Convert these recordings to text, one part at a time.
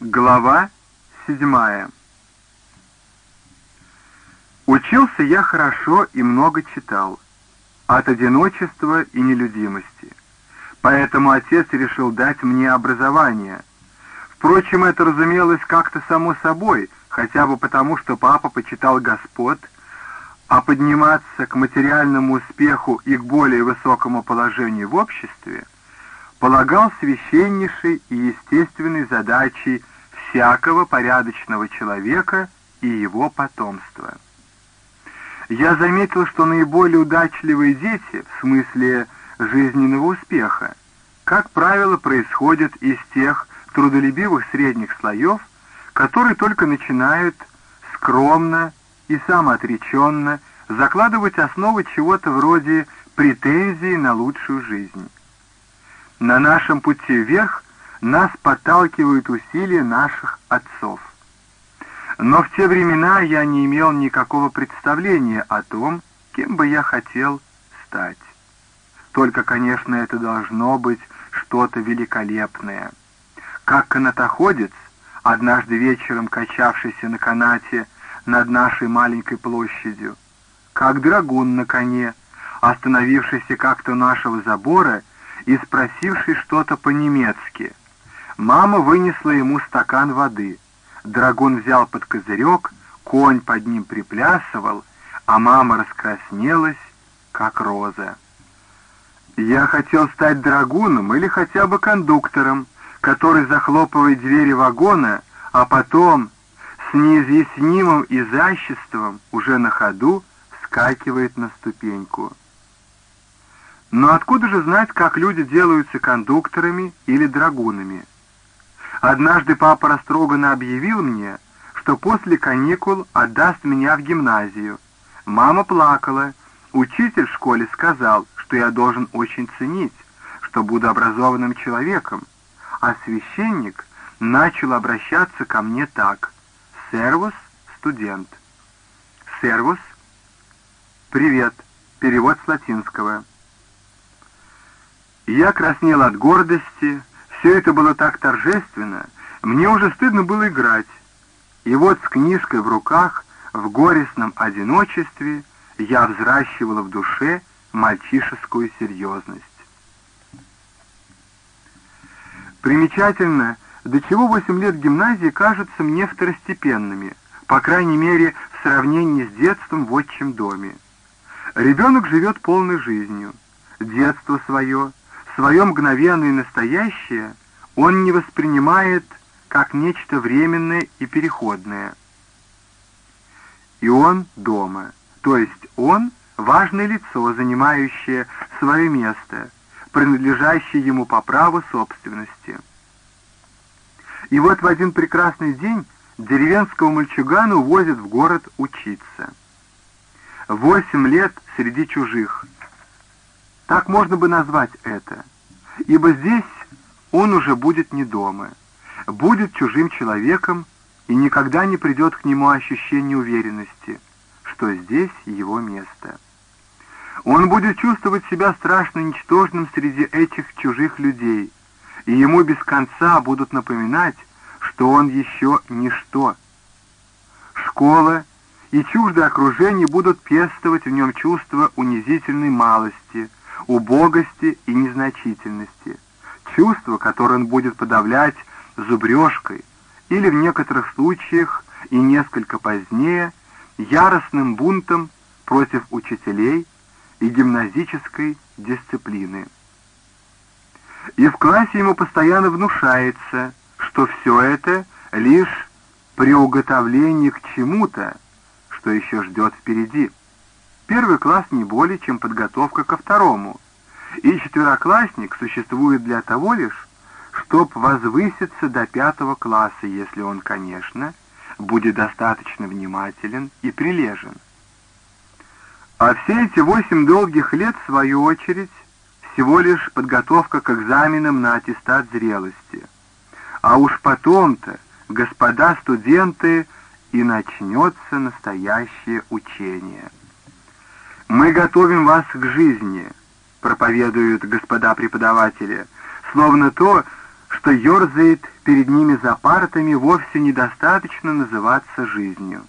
Глава седьмая Учился я хорошо и много читал, от одиночества и нелюдимости. Поэтому отец решил дать мне образование. Впрочем, это разумелось как-то само собой, хотя бы потому, что папа почитал господ, а подниматься к материальному успеху и к более высокому положению в обществе полагал священнейшей и естественной задачей всякого порядочного человека и его потомства. Я заметил, что наиболее удачливые дети, в смысле жизненного успеха, как правило, происходят из тех трудолюбивых средних слоев, которые только начинают скромно и самоотреченно закладывать основы чего-то вроде претензий на лучшую жизнь. На нашем пути вверх нас подталкивают усилия наших отцов. Но в те времена я не имел никакого представления о том, кем бы я хотел стать. Только, конечно, это должно быть что-то великолепное. Как канатоходец, однажды вечером качавшийся на канате над нашей маленькой площадью, как драгун на коне, остановившийся как-то нашего забора и спросивший что-то по-немецки — Мама вынесла ему стакан воды. Драгун взял под козырек, конь под ним приплясывал, а мама раскраснелась, как роза. Я хотел стать драгуном или хотя бы кондуктором, который захлопывает двери вагона, а потом с неизъяснимым изяществом уже на ходу вскакивает на ступеньку. Но откуда же знать, как люди делаются кондукторами или драгунами? Однажды папа растроганно объявил мне, что после каникул отдаст меня в гимназию. Мама плакала. Учитель в школе сказал, что я должен очень ценить, что буду образованным человеком. А священник начал обращаться ко мне так. «Сервус, студент». «Сервус, привет», перевод с латинского. Я краснел от гордости, все это было так торжественно, мне уже стыдно было играть. И вот с книжкой в руках, в горестном одиночестве, я взращивала в душе мальчишескую серьезность. Примечательно, до чего восемь лет гимназии кажутся мне второстепенными, по крайней мере, в сравнении с детством в отчим доме. Ребенок живет полной жизнью. Детство свое, свое мгновенное настоящее он не воспринимает как нечто временное и переходное. И он дома, то есть он — важное лицо, занимающее свое место, принадлежащее ему по праву собственности. И вот в один прекрасный день деревенского мальчугана увозят в город учиться. Восемь лет среди чужих. Так можно бы назвать это ибо здесь он уже будет не дома, будет чужим человеком и никогда не придет к нему ощущение уверенности, что здесь его место. Он будет чувствовать себя страшно ничтожным среди этих чужих людей, и ему без конца будут напоминать, что он еще ничто. Школа и чуждое окружение будут пестовать в нем чувство унизительной малости – убогости и незначительности, чувство, которое он будет подавлять зубрежкой или в некоторых случаях и несколько позднее яростным бунтом против учителей и гимназической дисциплины. И в классе ему постоянно внушается, что все это лишь приуготовление к чему-то, что еще ждет впереди. Первый класс не более, чем подготовка ко второму. И четвероклассник существует для того лишь, чтобы возвыситься до пятого класса, если он, конечно, будет достаточно внимателен и прилежен. А все эти восемь долгих лет, в свою очередь, всего лишь подготовка к экзаменам на аттестат зрелости. А уж потом-то, господа студенты, и начнется настоящее учение. «Мы готовим вас к жизни», — проповедуют господа преподаватели, словно то, что ерзает перед ними за партами, вовсе недостаточно называться жизнью.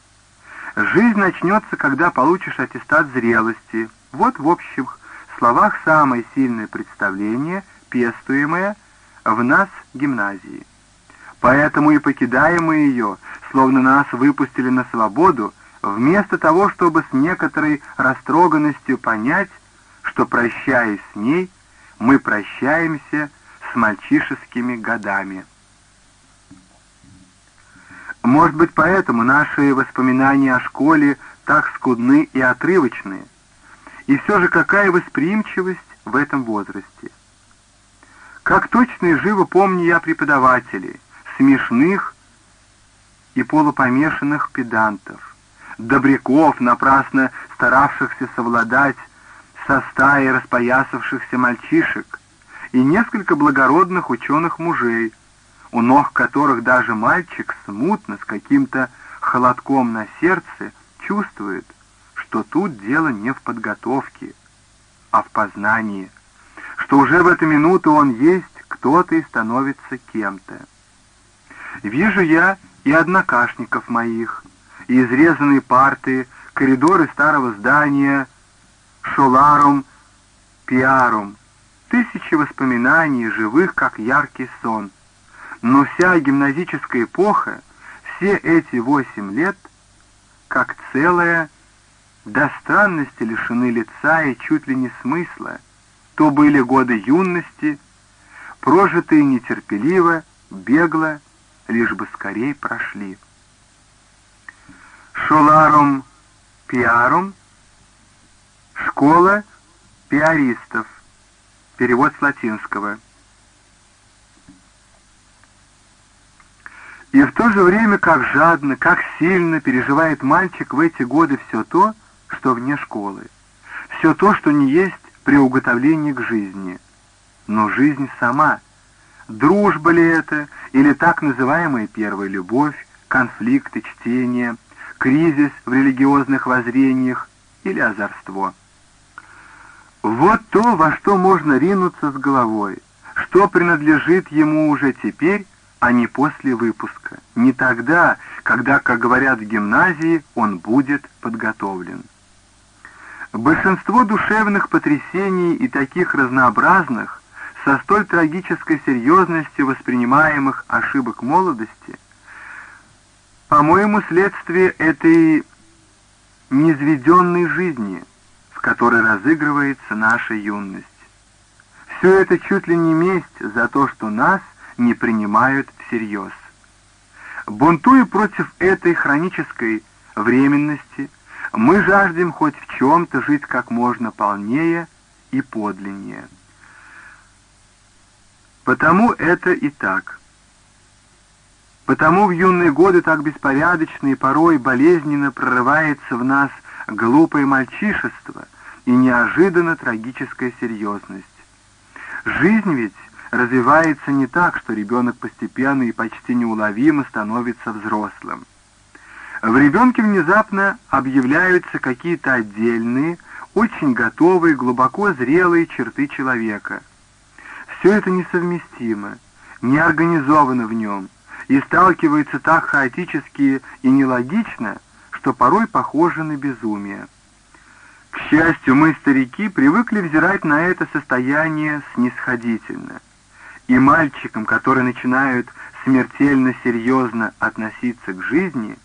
Жизнь начнется, когда получишь аттестат зрелости. Вот в общих словах самое сильное представление, пестуемое в нас гимназии. Поэтому и покидаем мы ее, словно нас выпустили на свободу, вместо того, чтобы с некоторой растроганностью понять, что, прощаясь с ней, мы прощаемся с мальчишескими годами. Может быть, поэтому наши воспоминания о школе так скудны и отрывочны. И все же какая восприимчивость в этом возрасте. Как точно и живо помню я преподавателей, смешных и полупомешанных педантов, добряков, напрасно старавшихся совладать со стаей распоясавшихся мальчишек, и несколько благородных ученых мужей, у ног которых даже мальчик смутно, с каким-то холодком на сердце, чувствует, что тут дело не в подготовке, а в познании, что уже в эту минуту он есть кто-то и становится кем-то. Вижу я и однокашников моих, и изрезанные парты, коридоры старого здания, шоларум, пиарум, тысячи воспоминаний, живых, как яркий сон. Но вся гимназическая эпоха, все эти восемь лет, как целая, до странности лишены лица и чуть ли не смысла. То были годы юности, прожитые нетерпеливо, бегло, лишь бы скорей прошли. Шоларум пиарум, школа пиаристов, перевод с латинского. И в то же время, как жадно, как сильно переживает мальчик в эти годы все то, что вне школы, все то, что не есть приуготовление к жизни. Но жизнь сама — Дружба ли это, или так называемая первая любовь, конфликты, чтение, кризис в религиозных воззрениях или озорство? Вот то, во что можно ринуться с головой, что принадлежит ему уже теперь, а не после выпуска, не тогда, когда, как говорят в гимназии, он будет подготовлен. Большинство душевных потрясений и таких разнообразных со столь трагической серьезностью воспринимаемых ошибок молодости, по-моему, следствие этой низведенной жизни, в которой разыгрывается наша юность. Все это чуть ли не месть за то, что нас не принимают всерьез. Бунтуя против этой хронической временности, мы жаждем хоть в чем-то жить как можно полнее и подлиннее. Потому это и так. Потому в юные годы так беспорядочно и порой болезненно прорывается в нас глупое мальчишество и неожиданно трагическая серьезность. Жизнь ведь развивается не так, что ребенок постепенно и почти неуловимо становится взрослым. В ребенке внезапно объявляются какие-то отдельные, очень готовые, глубоко зрелые черты человека – все это несовместимо, не организовано в нем и сталкивается так хаотически и нелогично, что порой похоже на безумие. К счастью, мы, старики, привыкли взирать на это состояние снисходительно. И мальчикам, которые начинают смертельно серьезно относиться к жизни,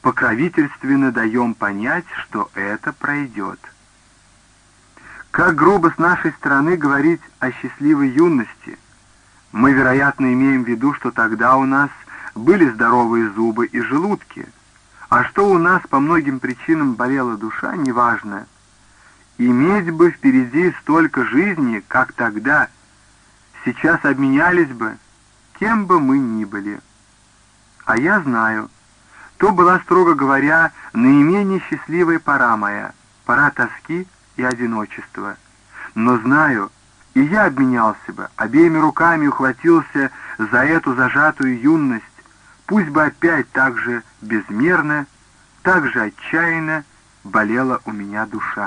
покровительственно даем понять, что это пройдет. Как грубо с нашей стороны говорить о счастливой юности. Мы, вероятно, имеем в виду, что тогда у нас были здоровые зубы и желудки, а что у нас по многим причинам болела душа, неважно. Иметь бы впереди столько жизни, как тогда, сейчас обменялись бы, кем бы мы ни были. А я знаю, то была, строго говоря, наименее счастливая пора моя, пора тоски, и одиночество. Но знаю, и я обменялся бы, обеими руками ухватился за эту зажатую юность, пусть бы опять так же безмерно, так же отчаянно болела у меня душа.